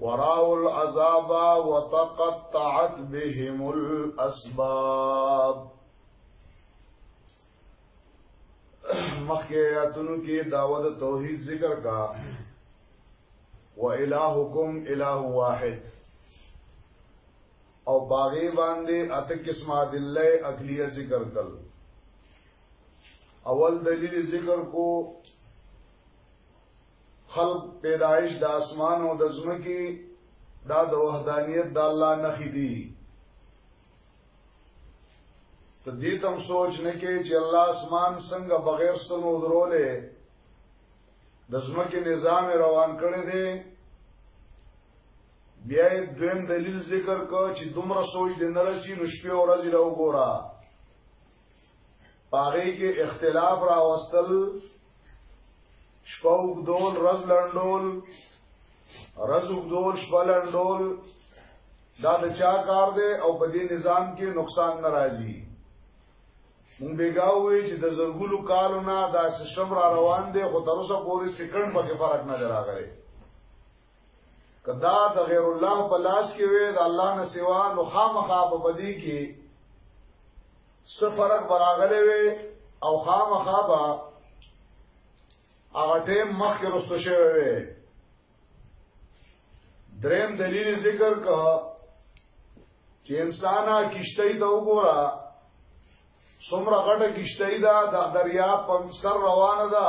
وراو العذاب وتقطعت بهم الاسباب مخکې آیاتونو کې داوود توحید ذکر کا و الہکم الہ واحد او باغی باندې اته قسمه دله عقلیه ذکر کړ اول دلیل ذکر کو خلق پیدایش د اسمان او د زمکی دا د وحدانیت د الله نخې دي ته دې تم سوچ نه کې چې الله اسمان څنګه بغیر ستنو درولې د زمکه نظام روان کړی دی بیا دویم دلیل ذکر کو چې دومره سوچ دې نه رسی نو شپې او ورځې له وګورا پاغی کې اختلاف راوستل شپه وګدول رز لندول رز وګدول شپه لندول دا د چا کار دی او په دې نظام کې نقصان ناراضي مونږ بیګاوې چې د زرګونو کالو نه دا سیستم را روان دی خو تر اوسه پورې سکند پکې فرق نه راغلی کدا د غیر الله په لاس کې وي د الله نه سوا نو خامخا په بدی کې سفرق براغلې وي او خامخا به هغه ټیم مخ کې رسو شوی وي دریم دلیل ذکر کا چې انسانا کشته ته وګوره څومره غټه کشته ده د دریا په سر روانه ده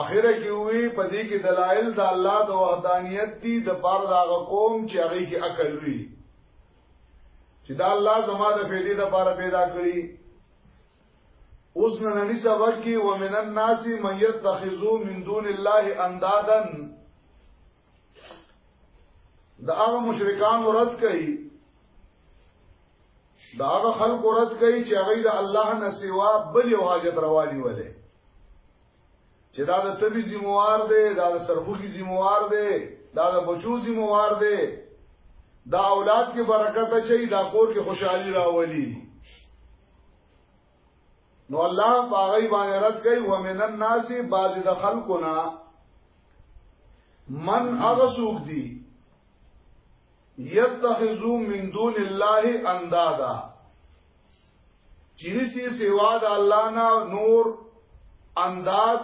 اخره کې وی په دې کې دلایل د الله د وحدانیت دي د پاره دا قوم چې هغه کې عقل وی چې دا الله زما د فیدې د پاره پیدا کړی اوس نه ننی سبق کې ومن الناس من يتخذو من دون الله اندادن د هغه مشرکان رد کړي د هغه خلق رد کړي چې هغه د الله نه سوا بل یو حاجت رواني ولې چې دا د تبي ذمہوار دی دا د سرخوږي ذمہوار دی دا د بچو ذمہوار دی دا اولاد کې برکت اچي دا کور کې خوشحالي راولي نو الله باغی باندې رد کوي ومن الناس بعض د خلقنا من هغه سوق دي یتخذو من دون الله اندادا چینی سی سیوا د الله نه نور انداد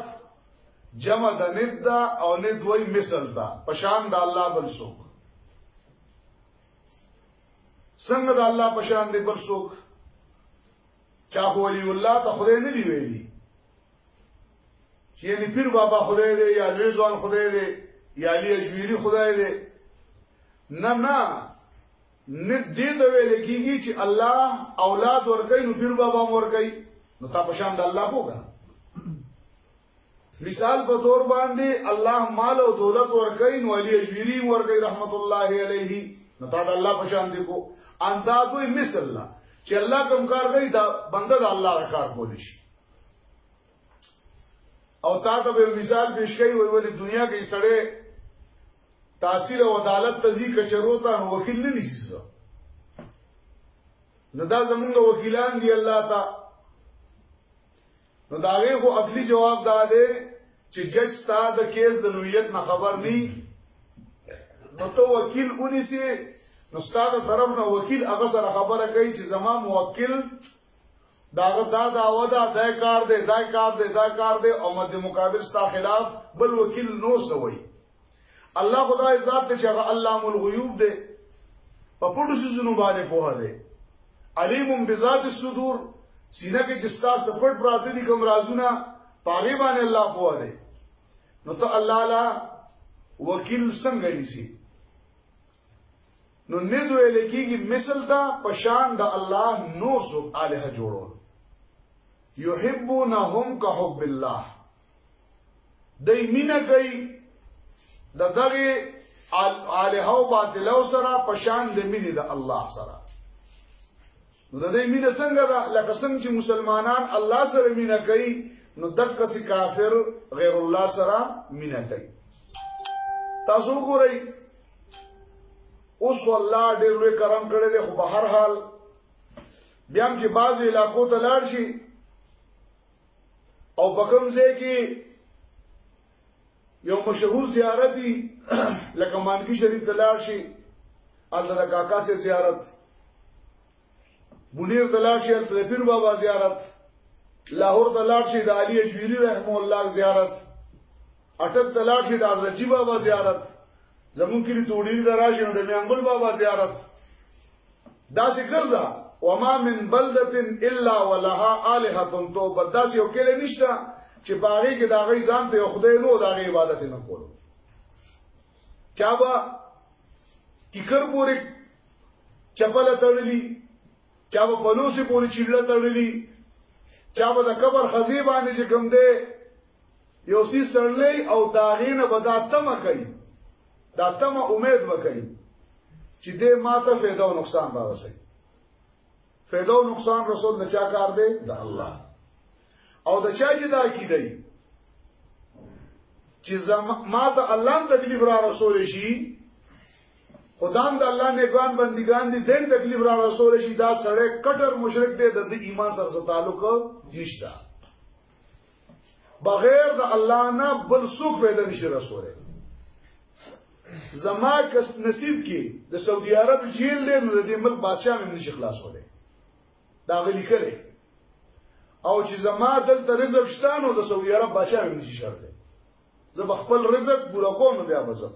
جمع د ند دا او ند وای مثل دا پشان د الله بل سوق څنګه د الله پشان دی بل سوق چا خو ولی الله ته خدای نه دی ویلي چې یعنی پیر بابا خدای دی یا لوی ځوان خدای دی یا علی اجویری خدای دی نه نه نه دې ته ویل کیږي چې الله اولاد ورکړي نو پیر بابا ورکړي نو تا پشان د الله وګا مثال په تور باندې الله مال او دولت ورکړي نو علي اجويري ورکړي رحمت الله عليه نو دا د الله په شان دي کو اندازوي مثل الله چې الله کوم کار کوي دا بنده د الله کار کولی شي او تا ته به مثال پیش کوي وي ولې دنیا کې سړی تحصیل او عدالت تزي کچرو ته وکیل نه نشي نو دا زمونږ وکیلان دي الله تعالی نو دا غي خو عقلي جواب دا دی چې جج ستا د کیس د نوعیت نه خبر ني نو ته وکیل اونې سي نو ستا د طرف نه وکیل هغه سره خبره کوي چې زما موکل داغه دا داوا دا دای کار دی دای کار دی دای کار دی او مد مقابل ستا خلاف بل وکیل نو سوی الله خدای ذات ته چې هغه علام الغیوب دی په پټو سيزونو باندې پوها دی علیم بذات الصدور سینه کې چې ستاسو پټ پراته دي کوم رازونه پاغي باندې الله پوها دی نو ته الله لا وکیل څنګه نیسی نو ندو الکیږي مثل دا پشان د الله نور سو الہ جوړول یحبونهم کحب الله دای مینه کوي د دغه الہ او باطل او سره پشان د مینه د الله سره نو د دې مینه څنګه ده لکه څنګه چې مسلمانان الله سره مینه کوي نو دک سی کافر غیر الله سره مینا کوي تاسو ګورئ اوس الله ډېر لوی کرم کړی دی خو په هر حال بیا چې بعضی علاقو ته لاړ شي او په کوم ځای کې یو مشهور زیارت دی لکه مانکی شریف تلار شي الله د کاکا سي زیارت بنیر تلار شي د پیر بابا زیارت لاهور تلار شي د علي اجویری رحم الله زیارت اټک ته لاړ شي د حضرت جی بابا زیارت زمون کلی توډیر د راشي د میانګل بابا زیارت دا څه ګرځا وما من بلده الا ولها الها توبه دا څه یو کله نشته چې باغې کې دا غي ځان ته خدای نو دا غي عبادت نه کولو چا با کیکر پورې چپل تړلی چا با پلوسی پورې چیړل تړلی چا با د قبر خزی باندې چې کوم دی یو سیس لړلې او داغې نه بدا تم کوي دا تم امید وکړي چې دې ماته فایده او نقصان را رسي فایده او نقصان رسول نه چا کار دی د الله او د چا چې دا کیدای چې ماته الله تکلیف را رسول شي خدام د الله نیکان بندگان دي دین تکلیف را رسول شي دا سړی کټر مشرک دی د ایمان سره تعلق نشته بغیر د الله نه بل څوک پیدا نشي رسوله زما کس نصیب کې د سعودي عرب جیل له نو د ملک بادشاہ مې نشي خلاصوله دا غلي کړي او چې زما دلته رزق شته نو د سعودي عرب بادشاہ مې نشي شرط زه خپل رزق پورا کوم بیا بزم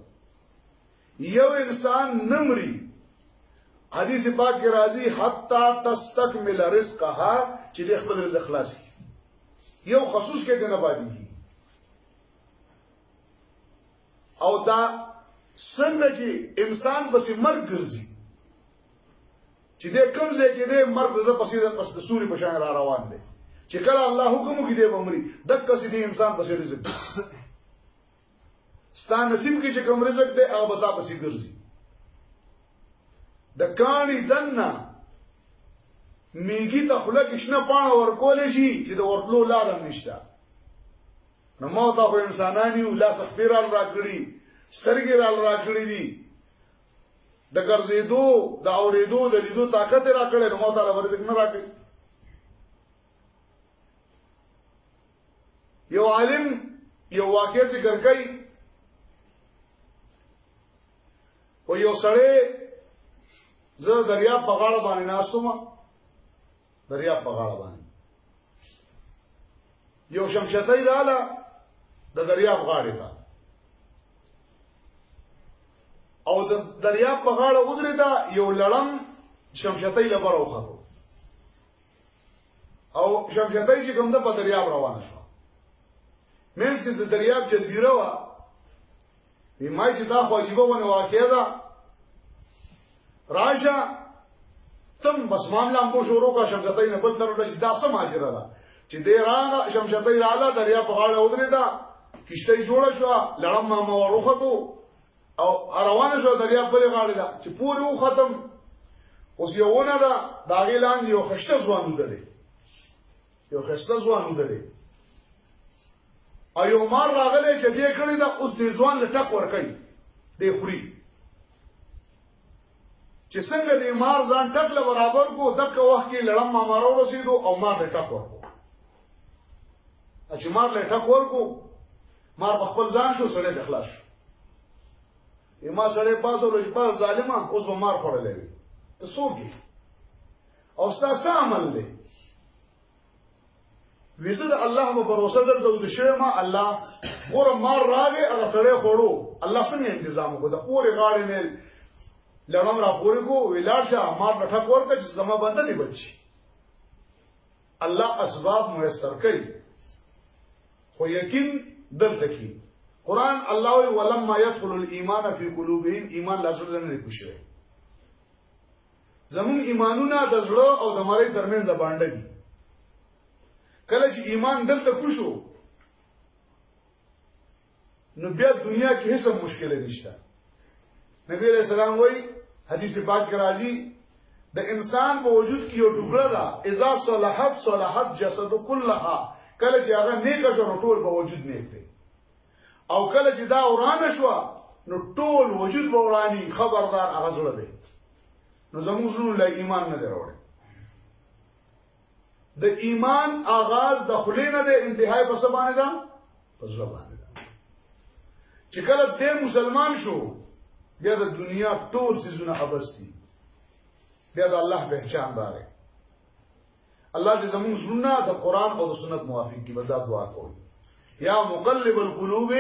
یو انسان نمری حدیث پاک کې راځي حتا تستكمل رزقها چې د خپل رزق خلاص کی یو خصوص کې نه پاتې کی او دا څنګه چې انسان پسې مرګ ګرځي چې دې کوم ځای کې دې مرګ د پسې د پس د سوري په شان را روان دی چې کله الله حکم کوي دې بمري دک څه دې انسان پسې رزق ستا نصیب کې چې کوم رزق دی هغه به تا پسې ګرځي د کانی دنه میګي ته خلک شنه پاڼه ورکول شي چې د ورتلو لار نشته نو مو ته خو انسانانی ولا سخفیرال راکړي سترګې رال راکړي دي د ګرځېدو د اورېدو د لیدو طاقت راکړي نو مو ته ورزق نه راکړي یو عالم یو واقع ذکر کوي او یو سړی زه دریا په غاړه باندې ناسوم دریا په غاړه باندې یو شمشتای رااله د دریا په غاړه تا او د دریا په غاړه ودرې دا یو لړم شمشتای لپاره وخته او شمشتای چې کوم د په دریاب روان شو مینس کې د دریاب جزیره وا وی ما چې دا خو عجیبه ونه واقعیا ده راشه تم بس معاملہ مو شروع کا شمشتای نه بل تر لږ دا سم اجره ده چې دې راغه شمشتای رااله دریاب په غاړه ودرې ده کشته جوړه شو لړم ما وروخته او روان شو دریا بلې غاړې لا چې پورې و ختم اوس یوونه ده دا غي لاندې یو خشته ځوان ودلې یو خشته ځوان ودلې او یو مار راغلی چې دې کړی دا اوس دې ځوان لټک ور کوي دې خوري چې څنګه د مار ځان ټک له برابر کو دغه وخت کې لړم ما مارو رسیدو او مار له ټک ورکو چې مار له ټک ورکو مار په خپل ځان شو سره د خلاص شو یما سره پاسو لږ پاس ظالما اوس به مار خړلې ته سوګي او ستا څه عمل دی ویزه د الله په باور در د ود شوی ما الله اور مار راغې هغه سړی خورو الله څنګه تنظیم کو د پورې غاړې نه لړم را پورې کو ویلار شه ما پټه کور ته چې زما بنده دی بچي الله اسباب میسر کړي خو یقین دلته کې قران الله وی ولما يدخل الايمان في قلوبهم ایمان لازم نه کوشي زمون ایمانونه د زړه او د مرۍ ترمنځ باندې دي کله چې ایمان دلته کوشو نو بیا دنیا کې هیڅ مشکل نشته نبی علیہ السلام وای حدیث پاک کې راځي د انسان په وجود کې یو ټوکړه ده اذا صلحت صلحت جسد كلها کله چې هغه نیک شو ټول په وجود نیک دی او کله چې دا ورانه شو نو ټول وجود به ورانی خبردار هغه زړه دی نو زموږ زړه له ایمان نه دروړي د ایمان آغاز د خلی نه دی انتهای په سبانه ده په زړه باندې ده چې کله دې مسلمان شو بیا د دنیا ټول سيزونه ابستي بیا د الله پہچان راغی الله دې زموږ زړونه د قران او د سنت موافق کړي بدا دعا کوو یا مقلب القلوب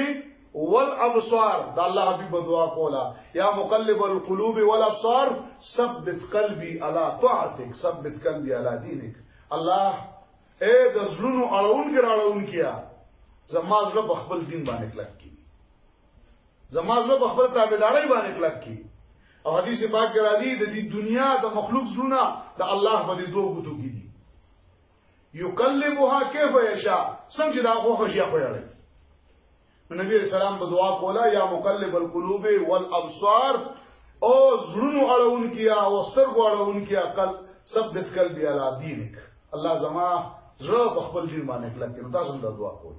والابصار دا الله حبیب دعا کولا یا مقلب القلوب والابصار ثبت قلبي على طاعتك ثبت قلبي على دينك الله اے د زړونو اړون کې راړون کیا زما زړه په خپل دین باندې کلک زما زړه په خپل تابعداري باندې کلک کی او حدیث پاک کې راځي د دې دنیا د مخلوق زړونه د الله په دې دوه غوتو کې دي یقلبها کیف یشاء څنګه دا خو خوشی خو یړي نبی رسول الله په دعا کولا یا مقلب القلوب والابصار او زړونو اړون کیا او سترګو اړون کیا قل ثبت قلبی علی دینک الله زما زړه په خپل دین باندې کلک نو تاسو دا دعا کوئ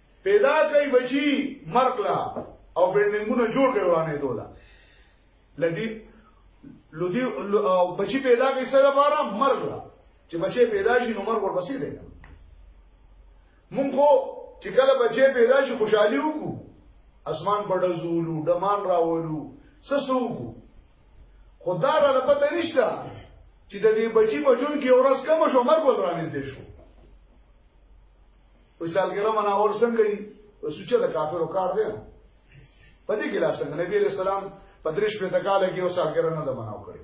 پیدا کوي بچي مرکلا او بلډینګونه جوړ کوي ورانه دولا لدی لدی او بچي پیدا کوي څه لپاره مرکلا چې بچي پیدا شي نو مرګ ورپسې دی مونږ خو چې کله بچي پیدا شي خوشحالي وکړو اسمان په ډزولو دمان راولو څه سوکو خدا را لپته نشته چې د دې بچي په جون کې اورس کم شو مرګ ولرانځ دي شو په سالګرام مناور څنګه دي په سوچه د کافرو کار دی په دې کې لا څنګه نبی رسول الله په درش په تکاله کې او سالګرام نه د مناو کړی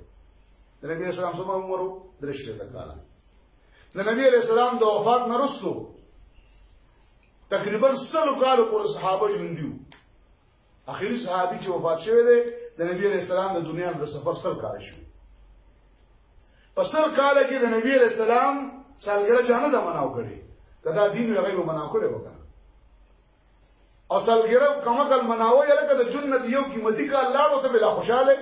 نبی رسول الله څومره عمر درش په تکاله د نبی رسول الله د وفات نه وروسته تقریبا سلو کالو پر صحابه ژوندیو اخیری صحابي چې وفات شوی دی د نبی علیہ السلام د دنیا د سفر سر کال شو په سر کال کې د نبی علیہ السلام سالګره جانه د مناو کړي کدا دین یې غیو مناو کړي وکړه او سالګره کومه کل مناو یې لکه د جنت یو قیمتي کال لاړو ته بلا خوشاله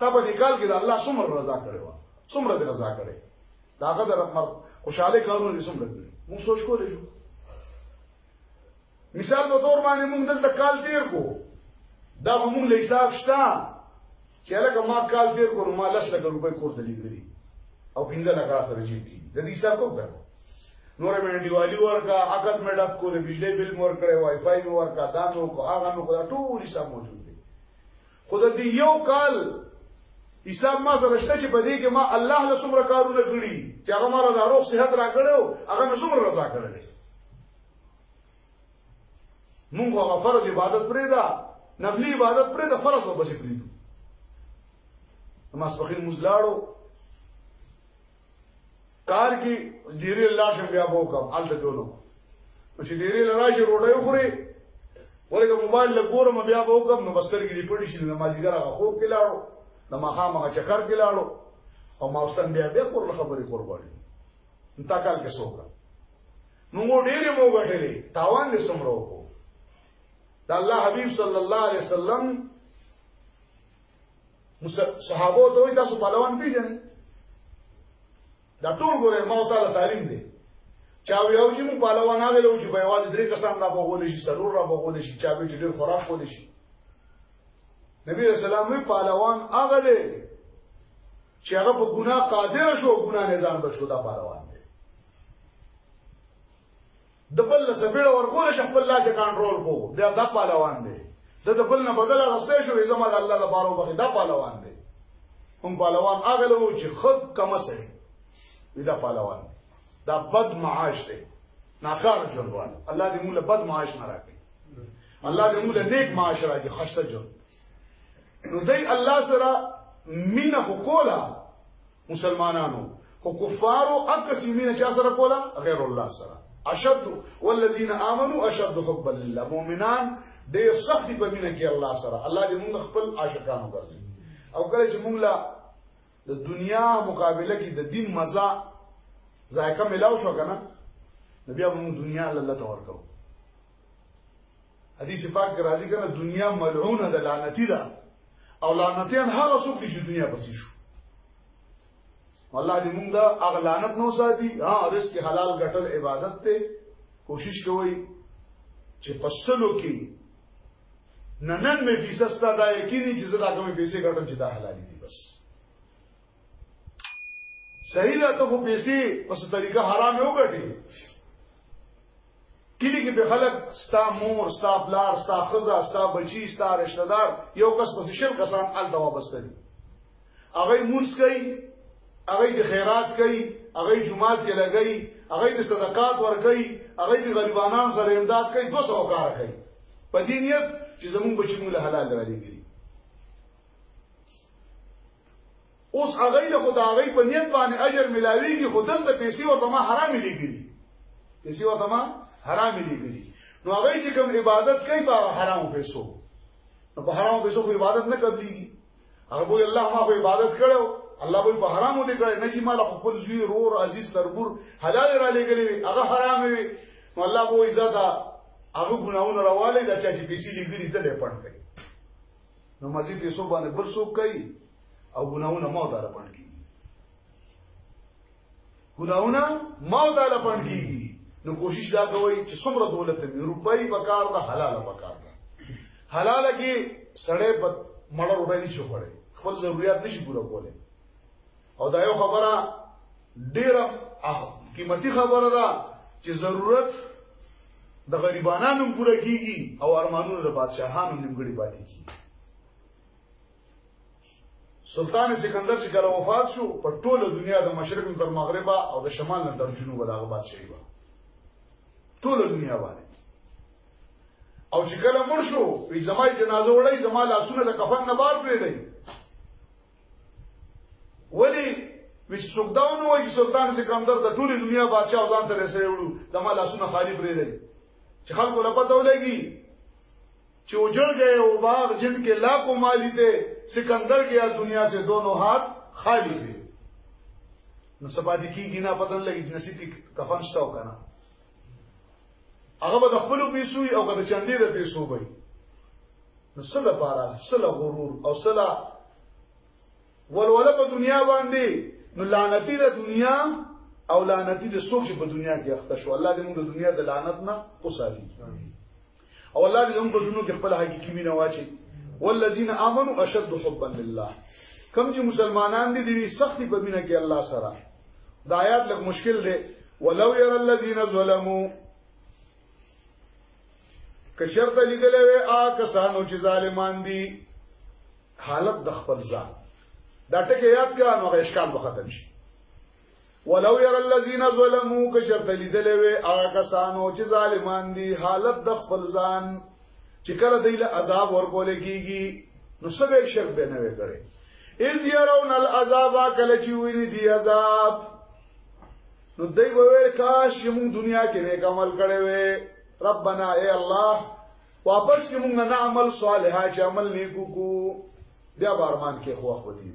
تبه دې کال کې د الله څومره رضا کړي و څومره دې رضا کړي داغه د رحمت خوشاله کارونه دې څومره کړي موږ سوچ کولای شو مثال په تور باندې موږ دلته کال تیر کو دا موږ له حساب شته چې لکه ما کال تیر کو ما لس لکه روپۍ کور ته لیږلي او پنځه لکه سره جیب کې د دې حساب کو کړو نور مې دیوالی ورکا عقد مې ډک کو د بجلی بل مور کړې وای فای مې ورکا دا مې کو هغه مې کو ټول حساب موجود خو د دې یو کال حساب ما سره شته چې په دې کې ما الله له څومره کارونه کړی چې هغه ما له روغ صحت را کړو هغه مې څومره رضا کړل مونږ هغه فرض عبادت پرې دا نفلی عبادت پرې دا فرض وبس پرې دو ما سپخین مزلاړو کار کې ډیره لاش بیا بو کوم الته جوړو چې ډیره لراش روټي خوري ورګه موبایل لګورم بیا بو کوم نو بستر کې دی پړې شي نمازګر هغه خوب کې لاړو د مخامه چکر کې لاړو او ما واستن بیا بیا کور خبرې کور باندې انتا کال کې سوګه موږ ډېرې مو غټلې تاوان دې سمرو کو دا الله حبيب صلی الله عليه وسلم صحابه ته وي تاسو پهلوان پیژنئ دا ټول ګوره ما تعالی تعلیم دی چا ویو چې مو پهلوان هغه لو چې په یوازې درې کسان را بغول شي سرور را بغول شي چا به ډېر خراب کول شي نبی رسول الله پهلوان هغه دی چې هغه په ګناه قادر شو ګناه نه ځان بچو دا پهلوان د بل له سپیړه ورکول شي خپل لاس کنټرول کو دا د پهلوان دی د د بل نه بدل غسته شو زما د الله لپاره وبخي دا پهلوان دی هم پهلوان هغه له چې خود کم سره دا پهلوان دا بد معاش دی ناخار جوړوال الله دې موږ له بد معاش نه راکړي الله دې موږ له نیک معاش راکړي خشته جوړ نو دای الله سره مینه وکولا مسلمانانو خو کفارو اکسی مینه چا سره کولا غیر الله سره اشد والذین آمنوا اشد حبا لله مؤمنان ډیر سخت په مینه کې الله سره الله دې موږ خپل عاشقانو ګرځي او کله چې موږ لا د دنیا مقابله کې د دین مزه ذایقه ملاو شو کنه نبي ابو دنیا الله تورکو حدیث پاک کې راځي کنه دنیا ملعونه ده لعنتی ده او لعنتیان هغه څوک دي چې دنیا پسې شو الله دې موږ دا اغلانت نو ساتي ها رزق حلال ګټل عبادت ته کوشش کوئ چې پسلو کې ننن مې فیصد ستا دا یقیني چې زه دا کومې پیسې ګټم چې دا حلالي دي بس صحیح ده ته خو پیسې په څه طریقه حرام یو ګټي کلی کې به خلک ستا مور ستا بلار ستا خزه ستا بچی ستا رشتہ دار یو کس پسې شل کسان ال دوا بستري هغه مونږ کوي هغه د خیرات کوي هغه جمعات کې لګي هغه د صدقات ور کوي هغه د غریبانو سره امداد کوي 200 کار کوي په دې نیت چې زمونږ بچی موږ حلال را لګي اوس هغوی له خو د هغوی په نیت باندې اجر ملاویږي خو دلته پیسې ورته ما حرامې لګلي پیسې ورته ما حرامې لګلي نو هغوی چې کوم عبادت کوي په حرامو پیسو نو په حرامو پیسو خو عبادت نه قبليږي هغه وایي الله ما خو عبادت کړو الله وایي په حرامو دې کړې نه چې مال خپل زوی رور عزیز تربور حلال را لګلې هغه حرام وي نو الله وایي زدا هغه ګناونه راواله د چا چې پیسې لګلي ته لپړ کوي نو مزي پیسو باندې بل څوک کوي او ګناونه مو دار پړ کی ګناونه مو دار پړ کی نو کوشش دا کوي چې څومره دولت می روپۍ پکار ده حلاله پکار ده حلاله کې سړې په مړه روپۍ نشي خوړې خپل ضرورت نشي پوره کولای او دا یو خبره ډیره قیمتي خبره ده چې ضرورت د غریبانو پوره کیږي او ارمانونه د بادشاهانو نیمګړي پاتې کیږي سلطان سکندر چې کله وفات شو په ټوله دنیا د مشرق تر مغربه او د شمال نه تر جنوب دغه بادشاہي و ټوله دنیا باندې او چې کله مړ شو په زمای جنازه وړي زما لاسونه د کفن نه بار پرې دی ولی وچ سوګداونه وای چې سلطان سکندر د ټولې دنیا بادشاہ ځان سره سره وړو د ما لاسونه خالی پرې دی چې خلکو له پته ولګي چې اوجړ گئے او باغ جن کې لاکو مالی ته سکندر گیا دنیا سے دونوں ہاتھ خالی دی نو سبا دې کیږي نه پتن لګي چې نصیب کې کفن شته وکنه هغه به د خپل پیسو او د چندې د پیسو وي نو سله پارا سله غرور او سله ولوله په دنیا باندې نو لعنتی د دنیا او لعنتی د سوچ په دنیا کې اخته شو الله دې موږ د دنیا د لعنت نه وساتي او الله دې زموږ په زړونو کې خپل حقيقي مینه واچي والذین آمنوا اشد حبا لله کم چې مسلمانان دي دي سخت په مینه کې الله سره دا آیات لږ مشکل دی ولو ير الذين ظلموا کشرت لیدل وی آ کسانو چې ظالمان دي حالت د خپل ځان دا ټکي یاد کړه نو اشکال به ختم شي ولو ير الذين ظلموا کچرته لیدلې وي هغه کسانو چې ظالمان دي حالت د خپل ځان چې کله دی له عذاب ورکول کیږي نو سبه شرک به نه وکړي اذ يرون العذاب کله چې ویني دي عذاب نو دوی وویل کاش چې موږ دنیا کې نیک عمل کړی وي ربنا اے الله واپس کې موږ نه عمل صالحا چې عمل نیکو کو بیا بارمان کې خو وخت وتی